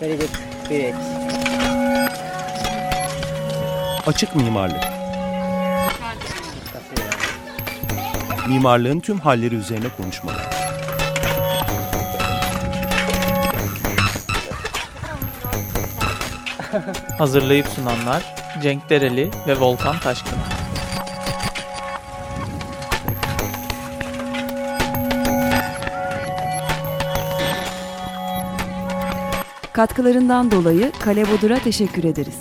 Very good. Great. Açık mimarlık. Mimarlığın tüm halleri üzerine konuşmalar. Hazırlayıp sunanlar Cenk Dereli ve Volkan Taşkın. Katkılarından dolayı Kale Bodur'a teşekkür ederiz.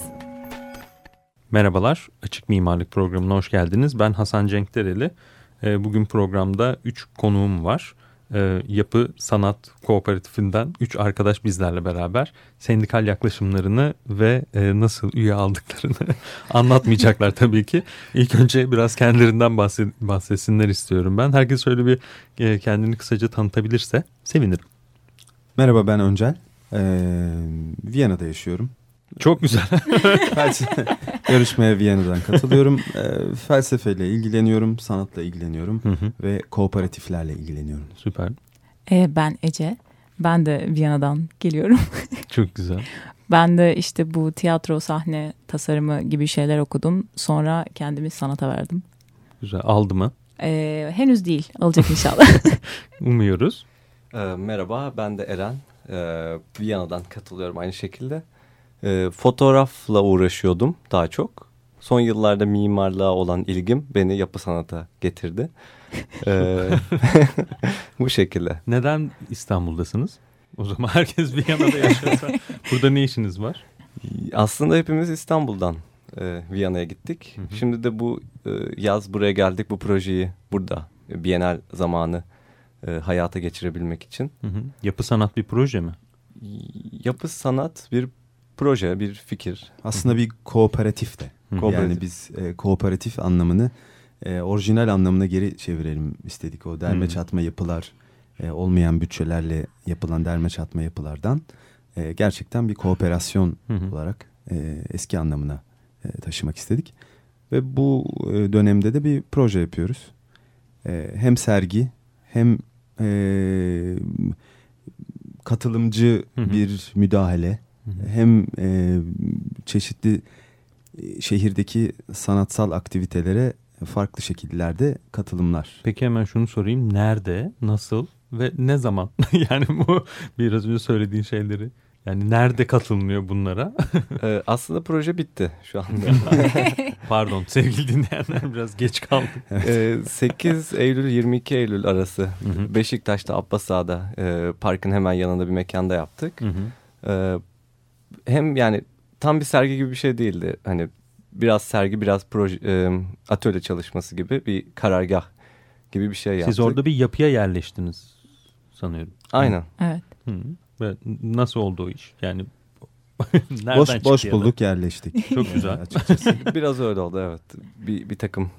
Merhabalar, Açık Mimarlık programına hoş geldiniz. Ben Hasan Cenk Dereli. Ee, bugün programda 3 konuğum var. Ee, Yapı Sanat Kooperatifinden 3 arkadaş bizlerle beraber sendikal yaklaşımlarını ve e, nasıl üye aldıklarını anlatmayacaklar tabii ki. İlk önce biraz kendilerinden bahsetsinler istiyorum ben. Herkes şöyle bir e, kendini kısaca tanıtabilirse sevinirim. Merhaba ben Öncel. Ee, Viyana'da yaşıyorum. Çok güzel. Yarışmaya Viyana'dan katılıyorum. Ee, felsefeyle ilgileniyorum, sanatla ilgileniyorum hı hı. ve kooperatiflerle ilgileniyorum. Süper. Ee, ben Ece. Ben de Viyana'dan geliyorum. Çok güzel. Ben de işte bu tiyatro, sahne tasarımı gibi şeyler okudum. Sonra kendimi sanata verdim. Güzel. Aldı mı? Ee, henüz değil. Alacak inşallah. Umuyoruz. Ee, merhaba ben de Eren. Ee, Viyana'dan katılıyorum aynı şekilde. Ee, fotoğrafla uğraşıyordum daha çok. Son yıllarda mimarlığa olan ilgim beni yapı sanata getirdi. Ee, bu şekilde. Neden İstanbul'dasınız? O zaman herkes Viyana'da yaşıyorsa burada ne işiniz var? Aslında hepimiz İstanbul'dan e, Viyana'ya gittik. Hı hı. Şimdi de bu e, yaz buraya geldik bu projeyi burada Bienal zamanı e, hayata geçirebilmek için. Hı hı. Yapı sanat bir proje mi? Yapı sanat bir proje, bir fikir. Aslında bir kooperatif de. Hı. Yani biz e, kooperatif anlamını e, orijinal anlamına geri çevirelim istedik. O derme hı. çatma yapılar, e, olmayan bütçelerle yapılan derme çatma yapılardan e, gerçekten bir kooperasyon hı hı. olarak e, eski anlamına e, taşımak istedik. Ve bu e, dönemde de bir proje yapıyoruz. E, hem sergi hem e, katılımcı hı hı. bir müdahale hı hı. hem e, çeşitli şehirdeki sanatsal aktivitelere farklı şekillerde katılımlar. Peki hemen şunu sorayım. Nerede, nasıl ve ne zaman? yani bu biraz önce söylediğin şeyleri. Yani nerede katılmıyor bunlara? ee, aslında proje bitti şu anda. Pardon sevgili dinleyenler biraz geç kaldık. Ee, 8 Eylül 22 Eylül arası hı hı. Beşiktaş'ta Abbas Ağa'da e, parkın hemen yanında bir mekanda yaptık. Hı hı. Ee, hem yani tam bir sergi gibi bir şey değildi. Hani biraz sergi biraz proje, e, atölye çalışması gibi bir karargah gibi bir şey yaptık. Siz orada bir yapıya yerleştiniz sanıyorum. Aynen. Evet. Hı. Nasıl oldu o iş? Yani boş boş bulduk yerleştik. Çok güzel. Açıkçası. Biraz öyle oldu evet. Bir, bir takım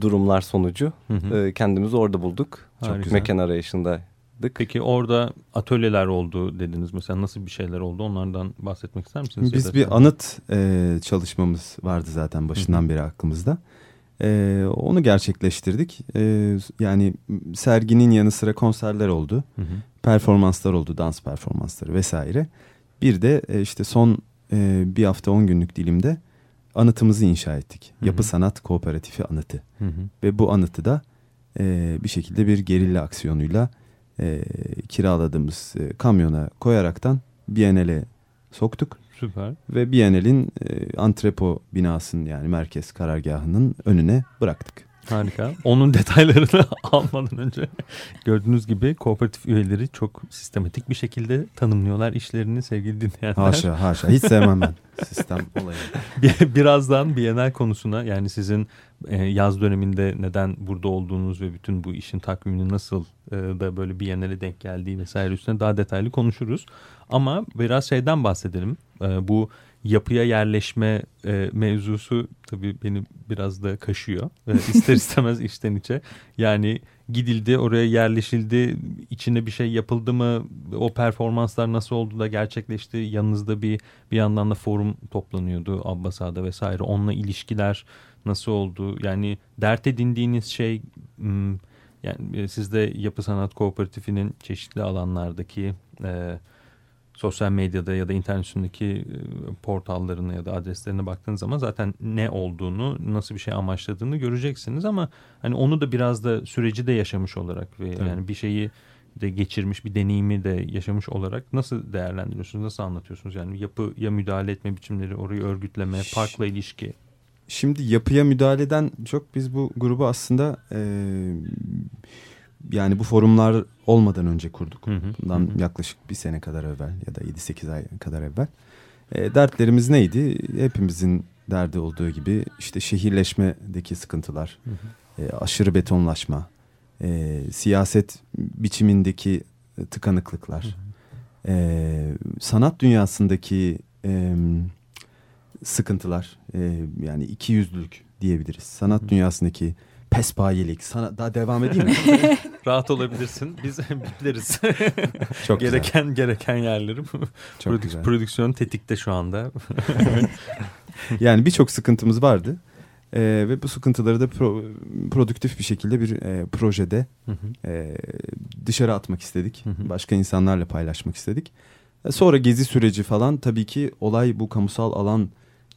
durumlar sonucu hı hı. E, kendimizi orada bulduk. Çok Harika. mekan arayışındaydık. Peki orada atölyeler oldu dediniz. Mesela nasıl bir şeyler oldu? Onlardan bahsetmek ister misiniz? Biz bir anıt e, çalışmamız vardı zaten başından hı hı. beri aklımızda. E, onu gerçekleştirdik. E, yani serginin yanı sıra konserler oldu. Hı hı. Performanslar oldu, dans performansları vesaire. Bir de e, işte son e, bir hafta on günlük dilimde anıtımızı inşa ettik. Hı hı. Yapı Sanat Kooperatifi anıtı. Hı hı. Ve bu anıtı da e, bir şekilde bir gerilla aksiyonuyla e, kiraladığımız e, kamyona koyaraktan Biennale soktuk. Süper. Ve Biennale'in e, antrepo binasının yani merkez karargahının önüne bıraktık. Harika. Onun detaylarını almadan önce gördüğünüz gibi kooperatif üyeleri çok sistematik bir şekilde tanımlıyorlar işlerini sevgili dinleyenler. Haşa haşa hiç sevmem ben sistem olayı. Birazdan Bienal konusuna yani sizin e, yaz döneminde neden burada olduğunuz ve bütün bu işin takvimini nasıl e, da böyle Biennale denk geldiği vesaire üstüne daha detaylı konuşuruz. Ama biraz şeyden bahsedelim. E, bu yapıya yerleşme e, mevzusu tabii beni biraz da kaşıyor. E, ister istemez içten içe. Yani gidildi oraya yerleşildi içine bir şey yapıldı mı o performanslar nasıl oldu da gerçekleşti yanınızda bir bir yandan da forum toplanıyordu Abbasa'da vesaire onunla ilişkiler nasıl oldu yani dert edindiğiniz şey yani sizde yapı sanat kooperatifinin çeşitli alanlardaki e, sosyal medyada ya da internet üstündeki e, portallarına ya da adreslerine baktığınız zaman zaten ne olduğunu, nasıl bir şey amaçladığını göreceksiniz ama hani onu da biraz da süreci de yaşamış olarak ve Tabii. yani bir şeyi de geçirmiş bir deneyimi de yaşamış olarak nasıl değerlendiriyorsunuz, nasıl anlatıyorsunuz? Yani yapıya müdahale etme biçimleri, orayı örgütleme, parkla ilişki. Şimdi yapıya müdahaleden çok biz bu grubu aslında e, yani bu forumlar olmadan önce kurduk. Hı hı, Bundan hı hı. yaklaşık bir sene kadar evvel ya da 7-8 ay kadar evvel. E, dertlerimiz neydi? Hepimizin derdi olduğu gibi işte şehirleşmedeki sıkıntılar, Hı hı. e, aşırı betonlaşma, e, siyaset biçimindeki tıkanıklıklar, Hı hı. e, sanat dünyasındaki e, sıkıntılar, e, yani iki yüzlülük diyebiliriz. Sanat Hı hı. dünyasındaki pespayelik, sana daha devam edeyim mi? Rahat olabilirsin. Biz bipleriz. Çok güzel. gereken gereken yerleri. Çok Prodük- güzel. Prodüksiyon tetikte şu anda. Yani birçok sıkıntımız vardı. Ee, ve bu sıkıntıları da pro- produktif bir şekilde bir e, projede Hı hı. e, dışarı atmak istedik. Hı hı. Başka insanlarla paylaşmak istedik. E, Sonra gezi süreci falan tabii ki olay bu kamusal alan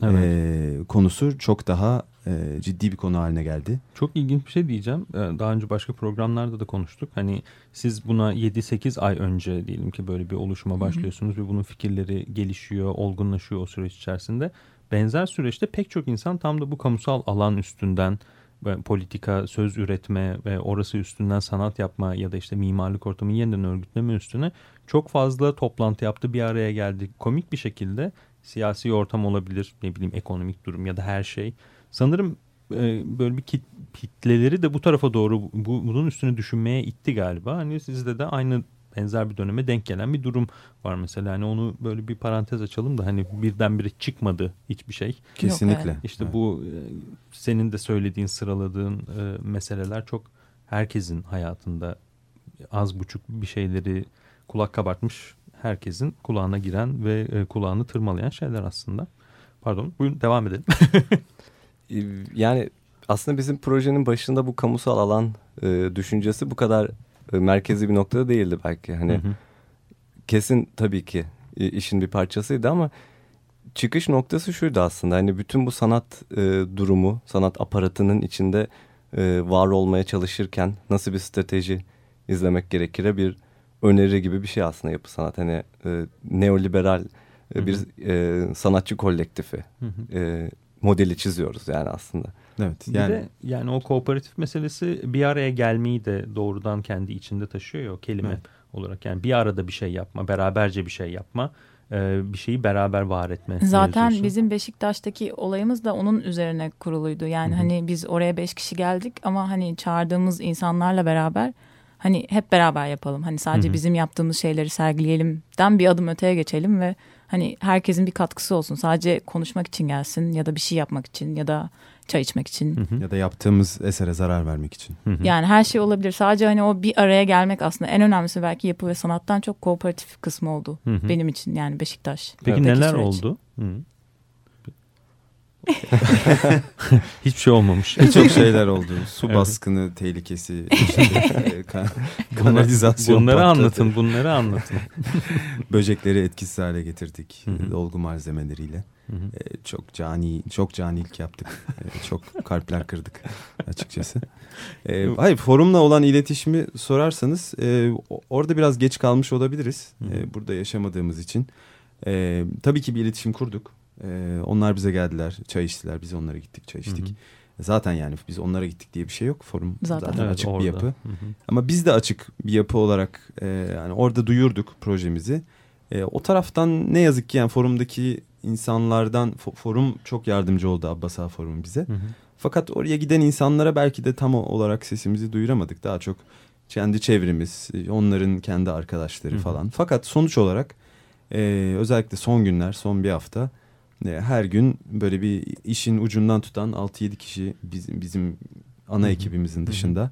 Evet. e, konusu çok daha e, ciddi bir konu haline geldi. Çok ilginç bir şey diyeceğim. Daha önce başka programlarda da konuştuk. Hani siz buna 7-8 ay önce diyelim ki böyle bir oluşuma başlıyorsunuz ve bunun fikirleri gelişiyor, olgunlaşıyor o süreç içerisinde. Benzer süreçte pek çok insan tam da bu kamusal alan üstünden ve politika, söz üretme ve orası üstünden sanat yapma ya da işte mimarlık ortamı yeniden örgütleme üstüne çok fazla toplantı yaptı, bir araya geldi. Komik bir şekilde siyasi ortam olabilir, ne bileyim ekonomik durum ya da her şey. Sanırım e, böyle bir kit, kitleleri de bu tarafa doğru bu, bunun üstüne düşünmeye itti galiba. Hani sizde de aynı benzer bir döneme denk gelen bir durum var mesela. Hani onu böyle bir parantez açalım da hani birdenbire çıkmadı hiçbir şey. Kesinlikle. İşte Evet. bu e, senin de söylediğin, sıraladığın e, meseleler çok herkesin hayatında az buçuk bir şeyleri kulak kabartmış herkesin kulağına giren ve e, kulağını tırmalayan şeyler aslında. Pardon, buyurun devam edelim. Yani aslında bizim projenin başında bu kamusal alan e, düşüncesi bu kadar e, merkezi bir noktada değildi belki. Hani Hı hı. kesin tabii ki e, işin bir parçasıydı ama çıkış noktası şuydu aslında. Hani bütün bu sanat e, durumu, sanat aparatının içinde e, var olmaya çalışırken nasıl bir strateji izlemek gerekire bir öneri gibi bir şey aslında yapı sanat. Hani e, neoliberal e, bir e, sanatçı kolektifi Hı hı. e, modeli çiziyoruz yani aslında. Evet. Bir Yani de yani o kooperatif meselesi bir araya gelmeyi de doğrudan kendi içinde taşıyor ya o kelime Evet. olarak. Yani bir arada bir şey yapma, beraberce bir şey yapma, e, bir şeyi beraber var etme. Zaten mevzusu. bizim Beşiktaş'taki olayımız da onun üzerine kuruluydu. Yani Hı hı. hani biz oraya beş kişi geldik ama hani çağırdığımız insanlarla beraber hani hep beraber yapalım. Hani sadece Hı hı. bizim yaptığımız şeyleri sergileyelimden bir adım öteye geçelim ve hani herkesin bir katkısı olsun. Sadece konuşmak için gelsin ya da bir şey yapmak için ya da çay içmek için. Hı hı. ya da yaptığımız esere zarar vermek için. Hı hı. Yani her şey olabilir. Sadece hani o bir araya gelmek aslında en önemlisi belki yapı ve sanattan çok kooperatif kısmı oldu. Hı hı. Benim için yani Beşiktaş. Peki neler süreç. oldu? Hı. Hiçbir şey olmamış. Çok şeyler oldu. Su Evet. baskını tehlikesi, işte, e, kan- kanalizasyon Bunları patladı. anlatın, bunları anlatın. Böcekleri etkisiz hale getirdik dolgu malzemeleriyle. Hı hı. E, çok cani, çok canilik yaptık. E, çok kalpler kırdık açıkçası. E, hayır forumla olan iletişimi sorarsanız e, orada biraz geç kalmış olabiliriz. Hı hı. E, burada yaşamadığımız için. E, tabii ki bir iletişim kurduk. E, onlar bize geldiler, çay içtiler. Biz onlara gittik, çay içtik. Hı hı. Zaten yani biz onlara gittik diye bir şey yok. Forum Zaten. zaten, Evet, açık orada. bir yapı. Hı hı. Ama biz de açık bir yapı olarak e, yani orada duyurduk projemizi. E, o taraftan ne yazık ki yani forumdaki insanlardan fo- forum çok yardımcı oldu Abbas Ağa Forumu bize. Hı hı. Fakat oraya giden insanlara belki de tam olarak sesimizi duyuramadık. Daha çok kendi çevremiz, onların kendi arkadaşları Hı hı. falan. Fakat sonuç olarak e, özellikle son günler, son bir hafta her gün böyle bir işin ucundan tutan 6-7 kişi bizim, bizim ana Hı hı. ekibimizin dışında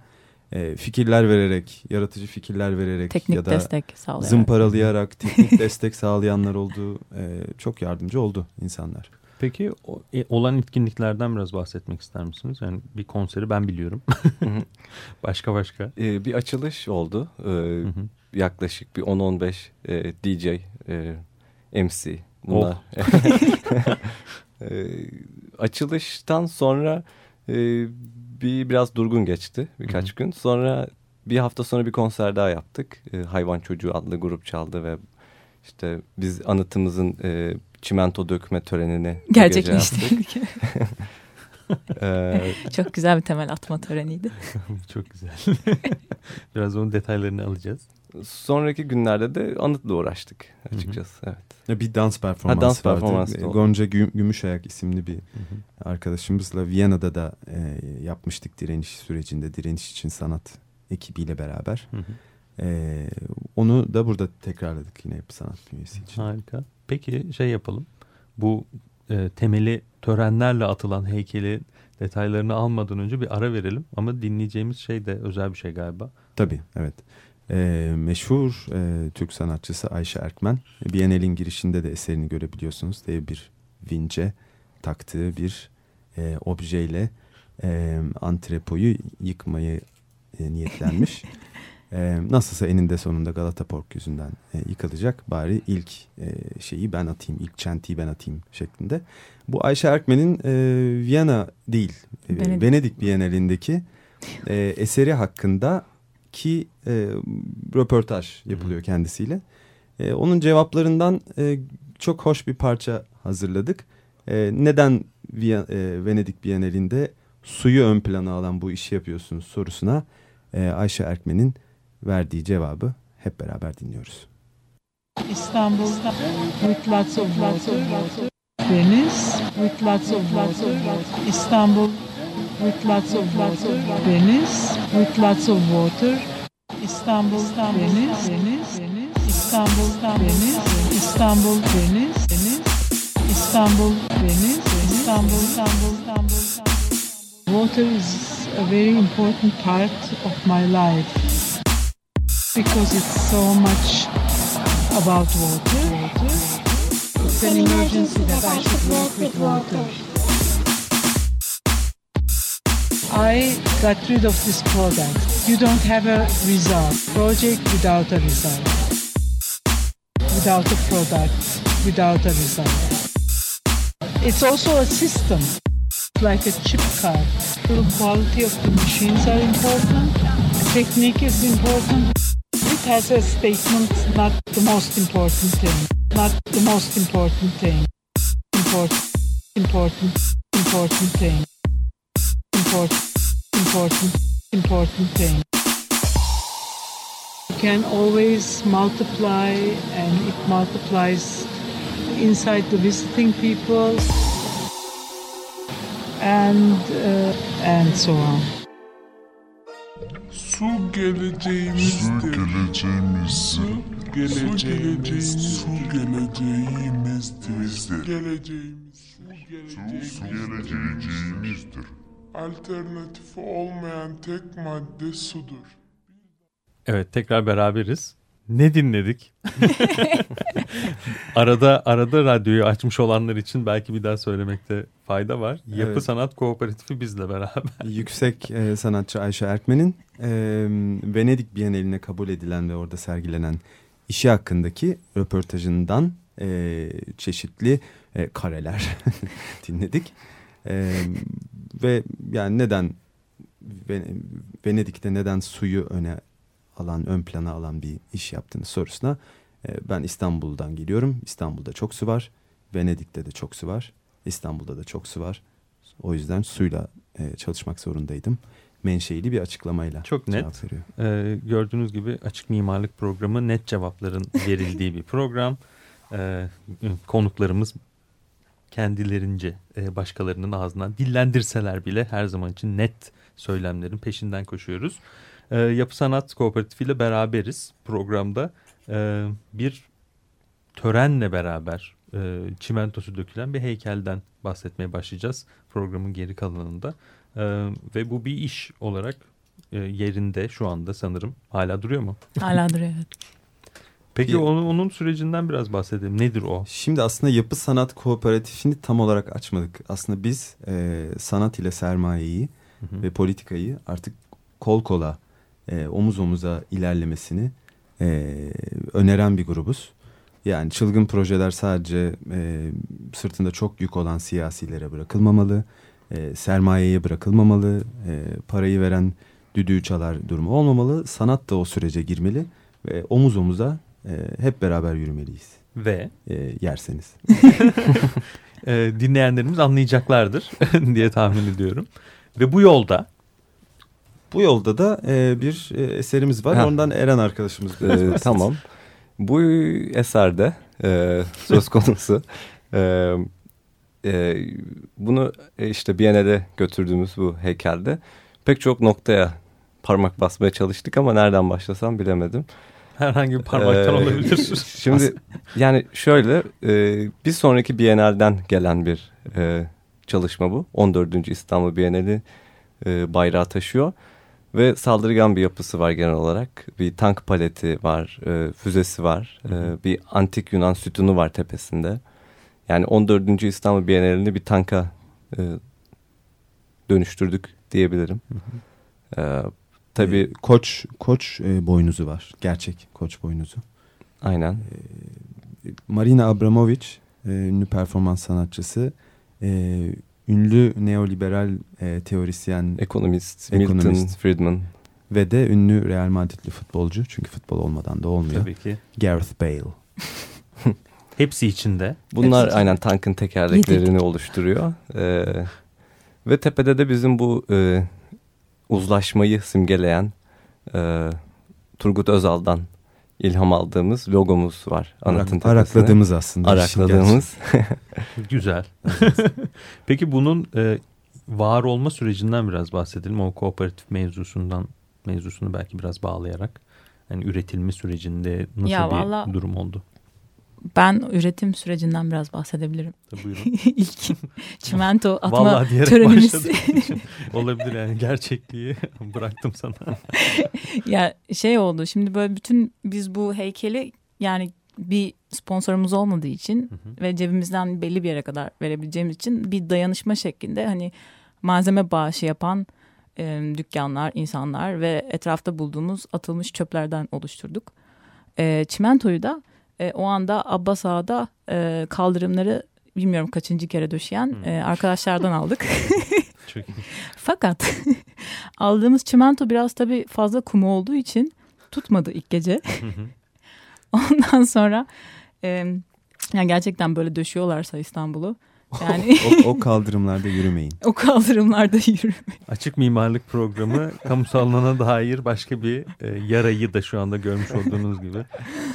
e, fikirler vererek, yaratıcı fikirler vererek Teknik ya da destek sağlayarak. zımparalayarak teknik destek sağlayanlar oldu. E, çok yardımcı oldu insanlar. Peki o, e, olan etkinliklerden biraz bahsetmek ister misiniz? Yani bir konseri ben biliyorum. başka başka. Ee, bir açılış oldu. Ee, hı hı. Yaklaşık bir 10-15 e, DJ, e, MC. Bunlar. Oh. e, açılıştan sonra e, bir biraz durgun geçti birkaç hı hı. gün. Sonra bir hafta sonra bir konser daha yaptık. E, Hayvan Çocuğu adlı grup çaldı ve işte biz anıtımızın e, çimento dökme törenini gerçekleştirdik. ee, Çok güzel bir temel atma töreniydi. Çok güzel. Biraz onun detaylarını alacağız. Sonraki günlerde de anıtla uğraştık açıkçası. Hı hı. Evet. Bir dans performansı ha, dans performansı vardı. Gonca Güm Gümüşayak isimli bir hı hı. arkadaşımızla Viyana'da da e, yapmıştık direniş sürecinde. Direniş için sanat ekibiyle beraber. Hı hı. E, onu da burada tekrarladık yine hep sanat bünyesi için. Harika. Peki şey yapalım. Bu e, temeli törenlerle atılan heykeli detaylarını almadan önce bir ara verelim. Ama dinleyeceğimiz şey de özel bir şey galiba. Tabii evet. E, meşhur e, Türk sanatçısı Ayşe Erkmen. Biennial'in girişinde de eserini görebiliyorsunuz. Dev bir vince taktığı bir e, objeyle e, antrepoyu yıkmayı e, niyetlenmiş. E, nasılsa eninde sonunda Galata Pork yüzünden e, yıkılacak. Bari ilk e, şeyi ben atayım, ilk çentiyi ben atayım şeklinde. Bu Ayşe Erkmen'in e, Viyana değil, e, Venedik, Venedik Bienalindeki e, eseri hakkında ki e, röportaj yapılıyor kendisiyle. E, onun cevaplarından e, çok hoş bir parça hazırladık. E, neden Viya, e, Venedik Bienalinde suyu ön plana alan bu işi yapıyorsunuz sorusuna e, Ayşe Erkmen'in verdiği cevabı hep beraber dinliyoruz. İstanbul with lots of water. Venice with lots of water. İstanbul with lots of water. Venice with lots of water. İstanbul, Venice, Venice, İstanbul, Venice, İstanbul, Venice, Venice, İstanbul, Venice, İstanbul, İstanbul, İstanbul. Water is a very important part of my life because it's so much about water. It's an emergency that I should work with water. I got rid of this product. You don't have a result. Project without a result. Without a product, without a result. It's also a system, like a chip card. The quality of the machines are important. The Technique is important It has a statement, not the most important thing, not the most important thing, important, important, important thing, important, important, important thing. You can always multiply and it multiplies inside the visiting people and uh, and so on. Su geleceğimizdir. Su geleceğimizdir. Su geleceğimiz. Su geleceğimizdir. Su geleceğimiz. Su geleceğimizdir. Alternatif olmayan tek madde sudur. Evet tekrar beraberiz. Ne dinledik? arada arada radyoyu açmış olanlar için belki bir daha söylemekte fayda var. Yapı evet. Sanat Kooperatifi bizle beraber. Yüksek e, sanatçı Ayşe Erkmen'in e, Venedik Bienali'ne kabul edilen ve orada sergilenen işi hakkındaki röportajından e, çeşitli e, kareler dinledik. E, ve yani neden Venedik'te neden suyu öne alan, ön plana alan bir iş yaptığını sorusuna e, ben İstanbul'dan geliyorum. İstanbul'da çok su var. Venedik'te de çok su var. İstanbul'da da çok su var. O yüzden suyla e, çalışmak zorundaydım. Menşeili bir açıklamayla Çok net. Ee, gördüğünüz gibi açık mimarlık programı net cevapların verildiği bir program. Ee, konuklarımız kendilerince e, başkalarının ağzından dillendirseler bile her zaman için net söylemlerin peşinden koşuyoruz. E, Yapı Sanat Kooperatifi ile beraberiz programda. E, bir törenle beraber e, çimentosu dökülen bir heykelden bahsetmeye başlayacağız programın geri kalanında. Ve bu bir iş olarak yerinde şu anda sanırım. Hala duruyor mu? Hala duruyor evet. Peki Bir- onun, onun sürecinden biraz bahsedelim. Nedir o? Şimdi aslında yapı sanat kooperatifini tam olarak açmadık. Aslında biz e, sanat ile sermayeyi ve politikayı artık kol kola, e, omuz omuza ilerlemesini e, öneren bir grubuz. Yani çılgın projeler sadece e, sırtında çok yük olan siyasilere bırakılmamalı, e, sermayeye bırakılmamalı, e, parayı veren düdüğü çalar durumu olmamalı. Sanat da o sürece girmeli ve omuz omuza e, hep beraber yürümeliyiz Ve e, yerseniz. e, dinleyenlerimiz anlayacaklardır diye tahmin ediyorum. Ve bu yolda Bu yolda da e, bir e, eserimiz var. Ha. Ondan Eren arkadaşımız. bahsetsin. tamam. Bu eserde e, söz konusu e, e, bunu e, işte Biennale götürdüğümüz bu heykelde pek çok noktaya parmak basmaya çalıştık ama nereden başlasam bilemedim. herhangi bir parmaktan Ee, olabilir. Şimdi yani şöyle e, bir sonraki Biennale'den gelen bir e, çalışma bu. 14. İstanbul Biennale e, bayrağı taşıyor. Ve saldırgan bir yapısı var genel olarak. Bir tank paleti var, e, füzesi var. e, bir antik Yunan sütunu var tepesinde. Yani 14. İstanbul Bienalini bir tanka e, dönüştürdük diyebilirim. E, tabii E, koç koç e, boynuzu var. Gerçek koç boynuzu. aynen. Marina Abramovic, e, ünlü performans sanatçısı, e, ünlü neoliberal e, teorisyen Ekonomist, Ekonomist. Milton Friedman. ve de ünlü Real Madridli futbolcu. Çünkü futbol olmadan da olmuyor. Tabii ki. Gareth Bale. Hepsi içinde. Bunlar Hepsi- aynen tankın tekerleklerini oluşturuyor. Ee, ve tepede de bizim bu e, uzlaşmayı simgeleyen e, Turgut Özal'dan ilham aldığımız logomuz var. Anıtın Arak- arakladığımız aslında. Arakladığımız. Güzel. Peki bunun e, var olma sürecinden biraz bahsedelim. O kooperatif mevzusundan mevzusunu belki biraz bağlayarak. Yani üretilme sürecinde nasıl Ya bir valla- durum oldu? Ben üretim sürecinden biraz bahsedebilirim. Tabii buyurun. İlk çimento atma törenimiz. olabilir yani gerçekliği bıraktım sana. ya şey oldu şimdi böyle bütün biz bu heykeli yani bir sponsorumuz olmadığı için ve cebimizden belli bir yere kadar verebileceğimiz için bir dayanışma şeklinde hani malzeme bağışı yapan e, dükkanlar, insanlar ve etrafta bulduğumuz atılmış çöplerden oluşturduk. E, çimentoyu da e, o anda Abbas Ağa'da e, kaldırımları bilmiyorum kaçıncı kere döşeyen e, arkadaşlardan aldık. Çok iyi. Fakat aldığımız çimento biraz tabii fazla kum olduğu için tutmadı ilk gece. Ondan sonra e, yani gerçekten böyle döşüyorlarsa İstanbul'u yani o, o kaldırımlarda yürümeyin. o kaldırımlarda yürü. Açık Mimarlık Programı kamusal alana dair başka bir e, yarayı da şu anda görmüş olduğunuz gibi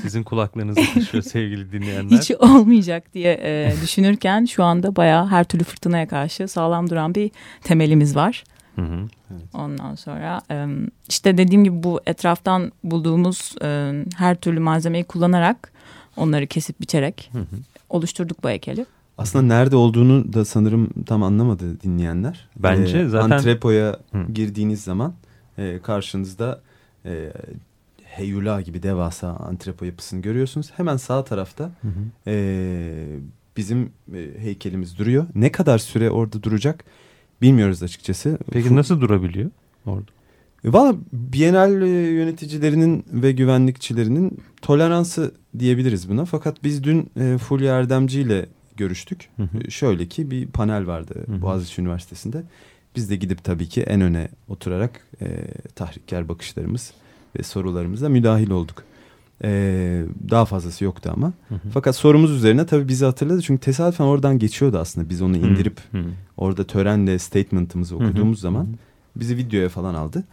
sizin kulaklarınıza taşıyor sevgili dinleyenler. Hiç olmayacak diye e, düşünürken şu anda bayağı her türlü fırtınaya karşı sağlam duran bir temelimiz var. Hı hı. Ondan sonra e, işte dediğim gibi bu etraftan bulduğumuz e, her türlü malzemeyi kullanarak onları kesip biçerek Hı hı. oluşturduk bu heykeli. Aslında nerede olduğunu da sanırım tam anlamadı dinleyenler. Bence zaten- Antrepoya girdiğiniz zaman e, karşınızda e, heyula gibi devasa antrepo yapısını görüyorsunuz. Hemen sağ tarafta Hı hı. e, bizim e, heykelimiz duruyor. Ne kadar süre orada duracak bilmiyoruz açıkçası. Peki Fu- nasıl durabiliyor orada? Valla Bienal e, yöneticilerinin ve güvenlikçilerinin toleransı diyebiliriz buna. Fakat biz dün e, Fulya Erdemci ile görüştük. Hı hı. E, Şöyle ki bir panel vardı Hı hı. Boğaziçi Üniversitesi'nde. Biz de gidip tabii ki en öne oturarak e, tahrikkar bakışlarımız ve sorularımıza müdahil olduk. E, daha fazlası yoktu ama. Hı hı. Fakat sorumuz üzerine tabii bizi hatırladı. Çünkü tesadüfen oradan geçiyordu aslında. Biz onu indirip Hı hı. orada törenle statement'ımızı Hı hı. okuduğumuz zaman Hı hı. bizi videoya falan aldı.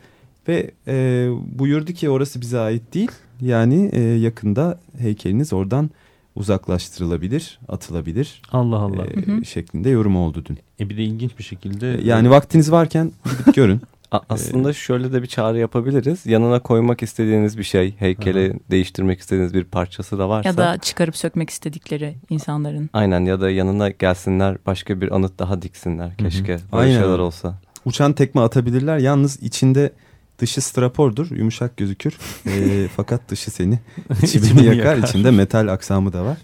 Ve e, buyurdu ki orası bize ait değil. Yani e, yakında heykeliniz oradan uzaklaştırılabilir, atılabilir Allah Allah. e, Hı hı. şeklinde yorum oldu dün. E bir de ilginç bir şekilde. E, Yani vaktiniz varken gidip görün. A- aslında şöyle de bir çağrı yapabiliriz. Yanına koymak istediğiniz bir şey, heykeli değiştirmek istediğiniz bir parçası da varsa. Ya da çıkarıp sökmek istedikleri insanların. Aynen ya da yanına gelsinler başka bir anıt daha diksinler. Keşke böyle Aynen şeyler olsa. Uçan tekme atabilirler. Yalnız içinde dışı strapordur, yumuşak gözükür. E, fakat dışı seni içi İçini beni yakar. yakar. İçinde metal aksamı da var.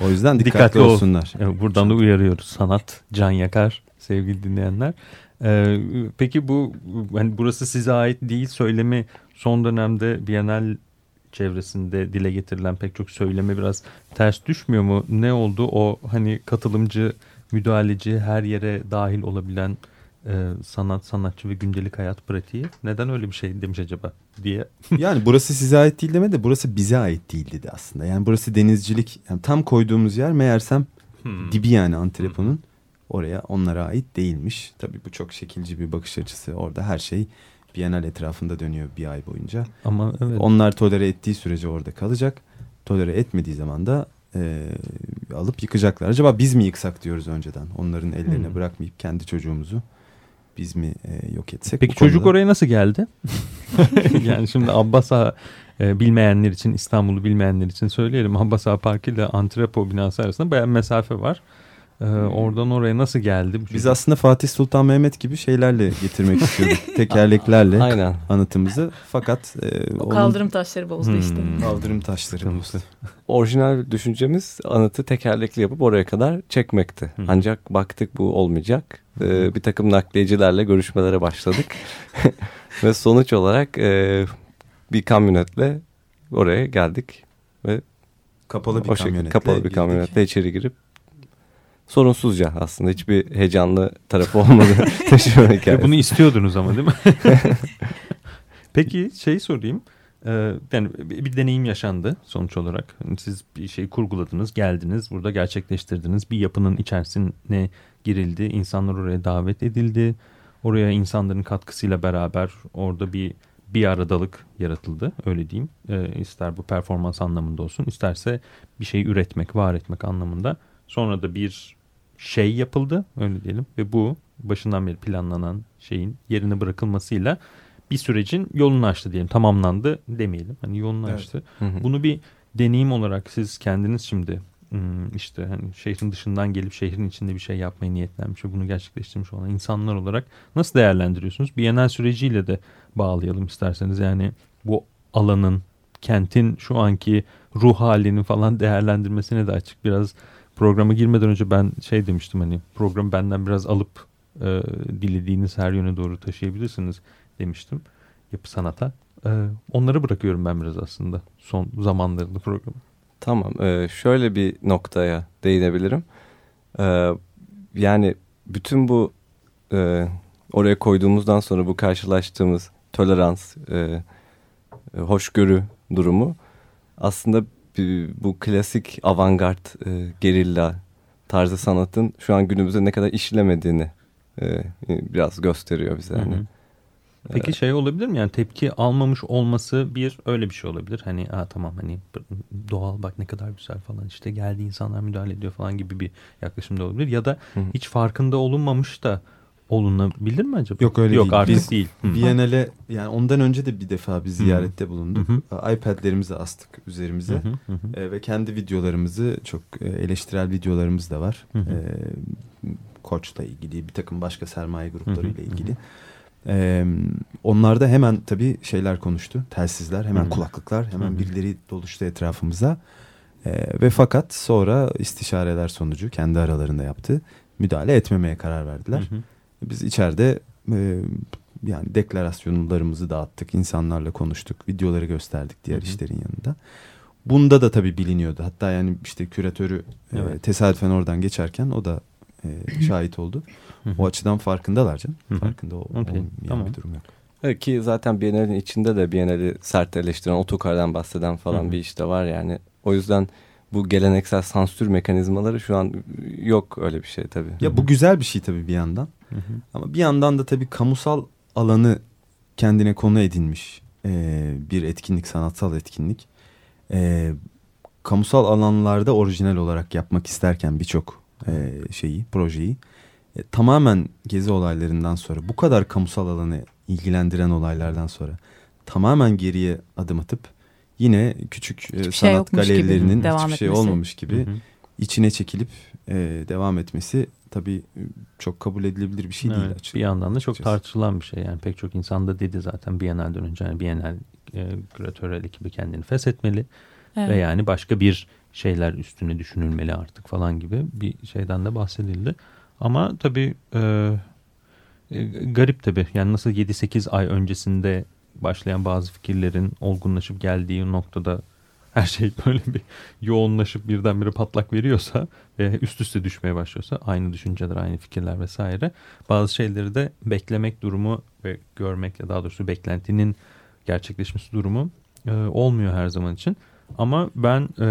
O yüzden dikkatli, Dikkatli ol. olsunlar. Evet, buradan da uyarıyoruz. Sanat can yakar sevgili dinleyenler. Ee, peki bu hani burası size ait değil söylemi son dönemde Bienal çevresinde dile getirilen pek çok söyleme biraz ters düşmüyor mu? Ne oldu o hani katılımcı, müdahaleci, her yere dahil olabilen e, sanat, sanatçı ve gündelik hayat pratiği neden öyle bir şey demiş acaba diye. Yani burası size ait değil demedi de burası bize ait değil dedi aslında. Yani burası denizcilik. Yani tam koyduğumuz yer meğersem Hmm. dibi yani antreponun oraya onlara ait değilmiş. Tabii bu çok şekilci bir bakış açısı. Orada her şey Bienal etrafında dönüyor bir ay boyunca. Ama evet. Onlar tolere ettiği sürece orada kalacak. Tolere etmediği zaman da e, alıp yıkacaklar. Acaba biz mi yıksak diyoruz önceden. Onların ellerine Hmm. bırakmayıp kendi çocuğumuzu biz mi e, yok etsek? Peki çocuk konuda- oraya nasıl geldi? yani şimdi Abbas Ağa e, bilmeyenler için İstanbul'u bilmeyenler için söyleyelim. Abbas Ağa Parkı ile Antrepo binası arasında bayağı mesafe var. E, oradan oraya nasıl geldi? Biz aslında Fatih Sultan Mehmet gibi şeylerle getirmek istiyorduk. Tekerleklerle Aynen. anıtımızı. Fakat e, O onun kaldırım taşları bozdu Hmm. işte. kaldırım taşları. Kırmızı. Orijinal düşüncemiz anıtı tekerlekli yapıp oraya kadar çekmekti. Hı. Ancak baktık bu olmayacak. Ee, bir takım nakliyecilerle görüşmelere başladık. Ve sonuç olarak e, bir kamyonetle oraya geldik. Kapalı bir o şekilde kamyonetle kapalı bir girdik. kamyonetle içeri girip sorunsuzca aslında hiçbir heyecanlı tarafı olmadı taşıma hikayesi. bunu istiyordunuz ama değil mi? Peki şey sorayım. Ee, yani bir bir deneyim yaşandı sonuç olarak. Siz bir şey kurguladınız, geldiniz, burada gerçekleştirdiniz. Bir yapının içerisine girildi, insanlar oraya davet edildi. Oraya insanların katkısıyla beraber orada bir bir aradalık yaratıldı öyle diyeyim. Ee, ister bu performans anlamında olsun, isterse bir şey üretmek, var etmek anlamında. Sonra da bir şey yapıldı öyle diyelim ve bu başından beri planlanan şeyin yerine bırakılmasıyla bir sürecin yolunu açtı diyelim. Tamamlandı demeyelim. Hani yolunu Evet. açtı. Hı hı. Bunu bir deneyim olarak siz kendiniz şimdi işte hani şehrin dışından gelip şehrin içinde bir şey yapmayı niyetlenmiş ve bunu gerçekleştirmiş olan insanlar olarak nasıl değerlendiriyorsunuz? Bienal süreciyle de bağlayalım isterseniz. Yani bu alanın, kentin şu anki ruh halini falan değerlendirmesine de açık. Biraz programa girmeden önce ben şey demiştim hani programı benden biraz alıp e, dilediğiniz her yöne doğru taşıyabilirsiniz demiştim yapı sanata. E, onları bırakıyorum ben biraz aslında son zamanlarında programı. Tamam. e, şöyle bir noktaya değinebilirim. E, yani bütün bu e, oraya koyduğumuzdan sonra bu karşılaştığımız tolerans, e, e, hoşgörü durumu aslında bu klasik avantgard e, gerilla tarzı sanatın şu an günümüzde ne kadar işlemediğini e, biraz gösteriyor bize. Hı hı. Yani. Peki şey olabilir mi yani tepki almamış olması bir öyle bir şey olabilir. Hani Aa, tamam hani doğal bak ne kadar güzel falan işte geldi insanlar müdahale ediyor falan gibi bir yaklaşım da olabilir. Ya da Hı hı. hiç farkında olunmamış da olunabilir mi acaba? Yok öyle Yok değil. artık Biz değil. Biennale yani ondan önce de bir defa bir ziyarette bulunduk. Hı iPad'lerimizi astık üzerimize. Hı hı. E, ve kendi videolarımızı çok e, eleştirel videolarımız da var. Hı. E, Koç'la ilgili bir takım başka sermaye gruplarıyla ilgili. E, onlarda hemen tabii şeyler konuştu. Telsizler, hemen Hı hı. kulaklıklar, hemen Hı hı. birileri doluştu etrafımıza. E, ve fakat sonra istişareler sonucu kendi aralarında yaptı. Müdahale etmemeye karar verdiler. Hı hı. Biz içeride e, yani deklarasyonlarımızı dağıttık, insanlarla konuştuk, videoları gösterdik diğer Hı hı. işlerin yanında. Bunda da tabii biliniyordu. Hatta yani işte küratörü e, Evet. tesadüfen oradan geçerken o da e, şahit oldu. Hı hı. O açıdan farkındalar canım. Hı hı. Farkında ol, olmayan tamam. bir durum yok. Evet ki zaten Biennale'in içinde de Biennale'i sert eleştiren, otokardan bahseden falan Hı hı. bir iş de var yani. O yüzden bu geleneksel sansür mekanizmaları şu an yok öyle bir şey tabii. Ya bu güzel bir şey tabii bir yandan. Hı hı. Ama bir yandan da tabii kamusal alanı kendine konu edinmiş e, bir etkinlik, sanatsal etkinlik. E, kamusal alanlarda orijinal olarak yapmak isterken birçok e, şeyi, projeyi e, tamamen gezi olaylarından sonra bu kadar kamusal alanı ilgilendiren olaylardan sonra tamamen geriye adım atıp yine küçük e, Hiçbir şey sanat gibi galerilerinin devam hiçbir şey etmesi. olmamış gibi Hı hı. içine çekilip e, devam etmesi tabii çok kabul edilebilir bir şey evet, değil. Açıkçası. Bir yandan da çok Açıkçası. tartışılan bir şey. Yani pek çok insan da dedi zaten Biennale'den önce. Yani Biennale e, küratörel ekibi kendini feshetmeli. Evet. Ve yani başka bir şeyler üstüne düşünülmeli artık falan gibi bir şeyden de bahsedildi. Ama tabii e, e, garip tabii. Yani nasıl 7-8 ay öncesinde başlayan bazı fikirlerin olgunlaşıp geldiği noktada her şey böyle bir yoğunlaşıp birdenbire patlak veriyorsa ve üst üste düşmeye başlıyorsa aynı düşünceler, aynı fikirler vesaire bazı şeyleri de beklemek durumu ve görmek ya daha doğrusu beklentinin gerçekleşmesi durumu e, olmuyor her zaman için. Ama ben e,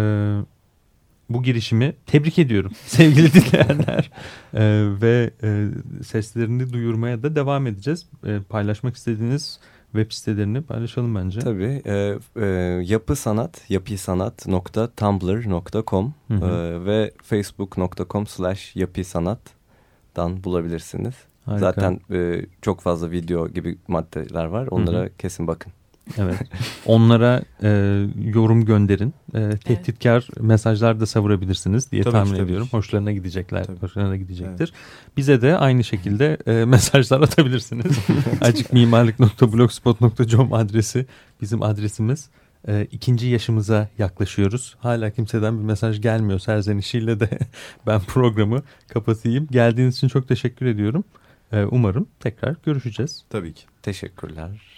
bu girişimi tebrik ediyorum sevgili dinleyenler E, ve e, seslerini duyurmaya da devam edeceğiz. E, paylaşmak istediğiniz web sitelerini paylaşalım bence. Tabii. E, e, yapı sanat, yapisanat.tumblr.com e, ve facebook.com slash yapisanat'tan bulabilirsiniz. Harika. Zaten e, çok fazla video gibi maddeler var. Onlara Hı hı. kesin bakın. Evet. Onlara e, yorum gönderin. E, tehditkar mesajlar da savurabilirsiniz diye Tabii ki, tahmin tabii ediyorum. ki. Hoşlarına gidecekler. Tabii. Hoşlarına gidecektir. Bize de aynı şekilde e, mesajlar atabilirsiniz. acikmimarlık.blogspot.com adresi bizim adresimiz. E, ikinci yaşımıza yaklaşıyoruz. Hala kimseden bir mesaj gelmiyor serzenişiyle de ben programı kapatayım. Geldiğiniz için çok teşekkür ediyorum. E, umarım tekrar görüşeceğiz. Tabii ki. Teşekkürler.